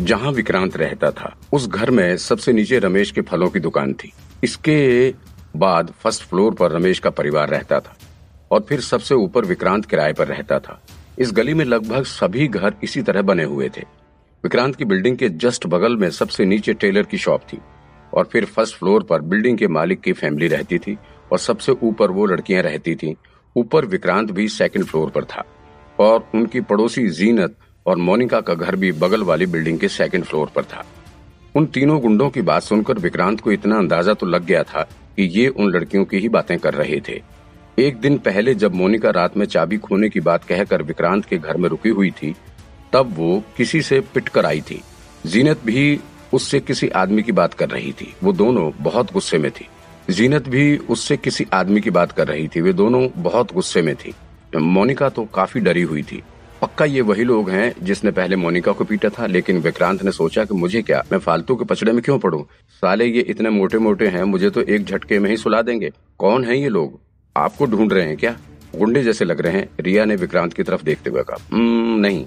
जहाँ विक्रांत रहता था, उस घर में सबसे नीचे रमेश के फलों की दुकान थी। इसके बाद फ़र्स्ट फ्लोर पर रमेश का परिवार रहता था और फिर सबसे ऊपर विक्रांत किराए पर रहता था। इस गली में लगभग सभी घर इसी तरह बने हुए थे। विक्रांत की बिल्डिंग के जस्ट बगल में सबसे नीचे टेलर की शॉप थी और फिर फ़र्स्ट फ्लोर पर बिल्डिंग के मालिक की फैमिली रहती थी और सबसे ऊपर वो लड़कियाँ रहती थी। ऊपर विक्रांत भी सेकंड फ्लोर पर था और उनकी पड़ोसी जीनत और मोनिका का घर भी बगल वाली बिल्डिंग के सेकंड फ्लोर पर था। उन तीनों गुंडों की बात सुनकर विक्रांत को इतना अंदाज़ा तो लग गया था कि ये उन लड़कियों की ही बातें कर रहे थे। एक दिन पहले जब मोनिका रात में चाबी खोने की बात कहकर विक्रांत के घर में रुकी हुई थी, तब वो किसी से पिट कर आई थी। जीनत भी उससे किसी आदमी की बात कर रही थी। वो दोनों बहुत गुस्से में थी। जीनत भी उससे किसी आदमी की बात कर रही थी। वे दोनों बहुत गुस्से में थी। मोनिका तो काफ़ी डरी हुई थी। पक्का ये वही लोग हैं जिसने पहले मोनिका को पीटा था, लेकिन विक्रांत ने सोचा कि मुझे क्या? मैं फालतू के पचड़े में क्यों पड़ूं? साले ये इतने मोटे मोटे हैं, मुझे तो एक झटके में ही सुला देंगे। कौन है ये लोग? आपको ढूंढ रहे हैं क्या? गुंडे जैसे लग रहे हैं, रिया ने विक्रांत की तरफ़ देखते हुए कहा। नहीं।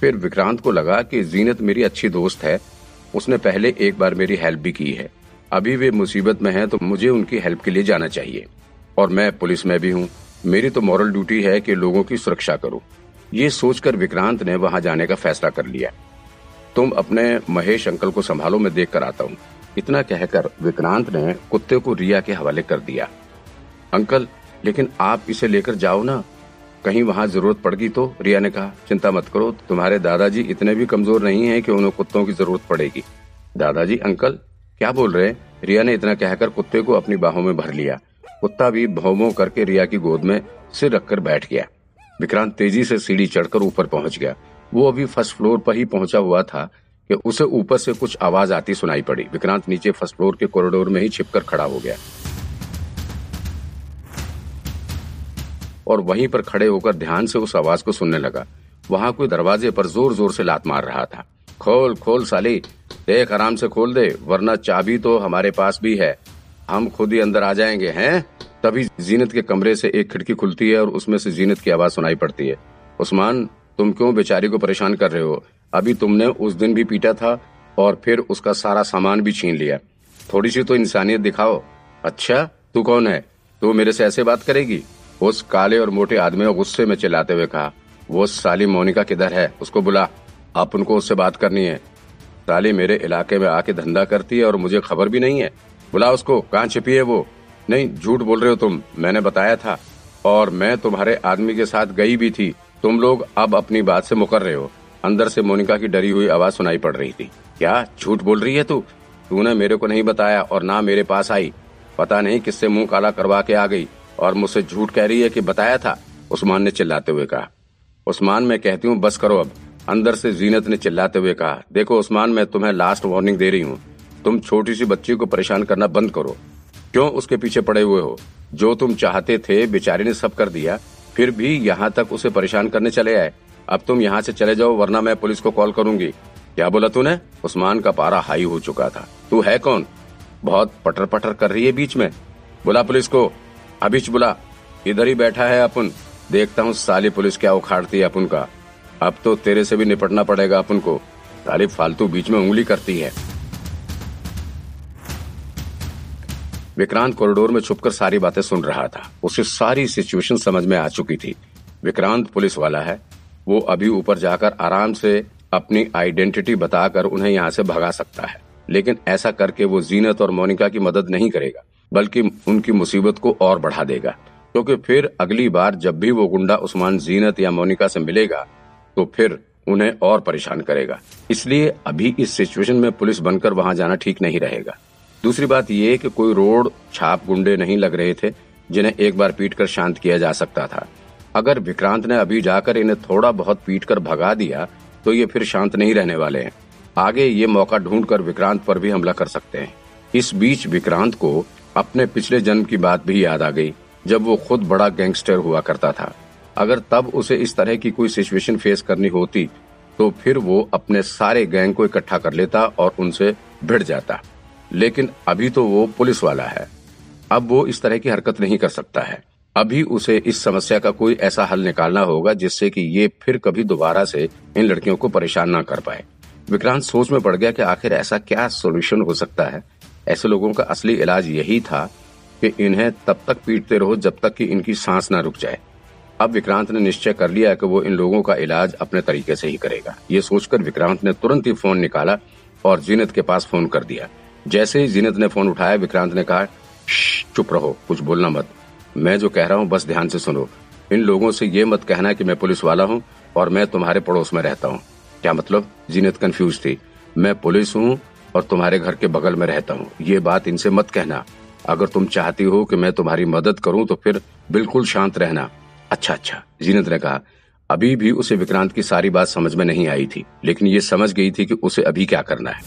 फिर विक्रांत को लगा कि जीनत मेरी अच्छी दोस्त है। उसने पहले एक बार मेरी हेल्प भी की है। अभी वे मुसीबत में हैं तो मुझे उनकी हेल्प के लिए जाना चाहिए। और मैं पुलिस में भी हूँ। मेरी तो मॉरल ड्यूटी है कि लोगों की सुरक्षा करूँ। ये सोचकर विक्रांत ने वहाँ जाने का फैसला कर लिया। तुम अपने महेश अंकल को संभालो, मैं देख कर आता हूँ। इतना कहकर विक्रांत ने कुत्ते को रिया के हवाले कर दिया। अंकल, लेकिन आप इसे लेकर जाओ ना। कहीं वहाँ ज़रूरत पड़गी तो रिया ने कहा, चिंता मत करो, तुम्हारे दादाजी इतने भी कमज़ोर नहीं है कि उन्हें कुत्तों की ज़रूरत पड़ेगी। दादाजी, अंकल, क्या बोल रहे रिया ने इतना कहकर कुत्ते को अपनी बाहों में भर लिया। कुत्ता भी भौमो करके रिया की गोद में सिर रखकर बैठ गया। विक्रांत तेज़ी से सीढ़ी चढ़कर ऊपर पहुँच गया। वो अभी फ़र्स्ट फ्लोर पर ही पहुँचा हुआ था कि उसे ऊपर से कुछ आवाज़ आती सुनाई पड़ी। विक्रांत नीचे फ़र्स्ट फ्लोर के कॉरिडोर में ही छिपकर खड़ा हो गया। और वहीं पर खड़े होकर ध्यान से उस आवाज़ को सुनने लगा। वहाँ कोई दरवाजे पर ज़ोर ज़ोर से लात मार रहा था। खोल खोल साली, देख आराम से खोल दे, वरना चाबी तो हमारे पास भी है। हम खुद ही अंदर आ जाएँगे, हैं? तभी जीनत के कमरे से एक खिड़की खुलती है और उसमें से जीनत की आवाज़ सुनाई पड़ती है। उस्मान, तुम क्यों बेचारी को परेशान कर रहे हो? अभी तुमने उस दिन भी पीटा था और फिर उसका सारा सामान भी छीन लिया। थोड़ी सी तो इंसानियत दिखाओ। अच्छा तू कौन है? तू मेरे से ऐसे बात करेगी? उस काले और मोटे आदमी गुस्से में चिल्लाते हुए कहा, वो साली मोनिका किधर है? उसको बुला। आप उनको उससे बात करनी है। साली मेरे इलाके में आके धंधा करती है और मुझे खबर भी नहीं है। बुला उसको। कहाँ छिपी है वो? नहीं, झूठ बोल रहे हो तुम, मैंने बताया था। और मैं तुम्हारे आदमी के साथ गई भी थी। तुम लोग अब अपनी बात से मुकर रहे हो। अंदर से मोनिका की डरी हुई आवाज़ सुनाई पड़ रही थी। क्या झूठ बोल रही है तू? तूने मेरे को नहीं बताया और ना मेरे पास आई। पता नहीं किससे मुँह काला करवा के आ गई और मुझसे झूठ कह रही है कि बताया था, उस्मान ने चिल्लाते हुए कहा। उस्मान, मैं कहती हूँ, बस करो अब। अंदर से जीनत ने चिल्लाते हुए कहा, देखो उस्मान, मैं तुम्हें लास्ट वार्निंग दे रही हूँ। तुम छोटी सी बच्ची को परेशान करना बंद करो। क्यों उसके पीछे पड़े हुए हो? जो तुम चाहते थे, बेचारी ने सब कर दिया। फिर भी यहाँ तक उसे परेशान करने चले आए। अब तुम यहाँ से चले जाओ, वरना मैं पुलिस को कॉल करूँगी। क्या बोला तूने? उस्मान का पारा हाई हो चुका था। तू है कौन? बहुत पटर पटर कर रही है बीच में। बुला पुलिस को। अभिच बुला। इधर ही बैठा है अपन। देखता हूँ साली पुलिस क्या उखाड़ती है अपन का। अब तो तेरे से भी निपटना पड़ेगा अपन को। साली फालतू बीच में उंगली करती है। विक्रांत कॉरिडोर में छुपकर सारी बातें सुन रहा था। उसे सारी सिचुएशन समझ में आ चुकी थी। विक्रांत पुलिस वाला है। वो अभी ऊपर जाकर आराम से अपनी आइडेंटिटी बताकर उन्हें यहाँ से भगा सकता है। लेकिन ऐसा करके वो जीनत और मोनिका की मदद नहीं करेगा, बल्कि उनकी मुसीबत को और बढ़ा देगा। क्योंकि फिर अगली बार जब भी वो गुंडा उस्मान जीनत या मोनिका से मिलेगा तो फिर उन्हें और परेशान करेगा। इसलिए अभी इस सिचुएशन में पुलिस बनकर वहाँ जाना ठीक नहीं रहेगा। दूसरी बात ये कि कोई रोड छाप गुंडे नहीं लग रहे थे, जिन्हें एक बार पीट कर शांत किया जा सकता था। अगर विक्रांत ने अभी जाकर इन्हें थोड़ा बहुत पीट कर भगा दिया तो ये फिर शांत नहीं रहने वाले हैं। आगे ये मौका ढूंढकर विक्रांत पर भी हमला कर सकते हैं। इस बीच विक्रांत को अपने पिछले जन्म की बात भी याद आ गई, जब वो खुद बड़ा गैंगस्टर हुआ करता था। अगर तब उसे इस तरह की कोई सिचुएशन फेस करनी होती तो फिर वो अपने सारे गैंग को इकट्ठा कर लेता और उनसे भिड़ जाता। लेकिन अभी तो वो पुलिस वाला है। अब वो इस तरह की हरकत नहीं कर सकता है। अभी उसे इस समस्या का कोई ऐसा हल निकालना होगा जिससे कि ये फिर कभी दोबारा से इन लड़कियों को परेशान ना कर पाए। विक्रांत सोच में पड़ गया कि आखिर ऐसा क्या सोल्यूशन हो सकता है। ऐसे लोगों का असली इलाज यही था कि इन्हें तब तक पीटते रहो जब तक कि इनकी सांस ना रुक जाए। अब विक्रांत ने निश्चय कर लिया कि वो इन लोगों का इलाज अपने तरीके से ही करेगा। ये सोचकर विक्रांत ने तुरंत ही फ़ोन निकाला और जीनत के पास फ़ोन कर दिया। जैसे ही जीनत ने फ़ोन उठाया, विक्रांत ने कहा चुप रहो, कुछ बोलना मत। मैं जो कह रहा हूँ, बस ध्यान से सुनो। इन लोगों से ये मत कहना कि मैं पुलिस वाला हूँ और मैं तुम्हारे पड़ोस में रहता हूँ। क्या मतलब? जीनत कंफ्यूज थी। मैं पुलिस हूँ और तुम्हारे घर के बगल में रहता हूँ। ये बात इनसे मत कहना। अगर तुम चाहती हो कि मैं तुम्हारी मदद करूँ तो फिर बिल्कुल शांत रहना। अच्छा अच्छा जीनत ने कहा, अभी भी उसे विक्रांत की सारी बात समझ में नहीं आई थी, लेकिन ये समझ गई थी कि उसे अभी क्या करना है।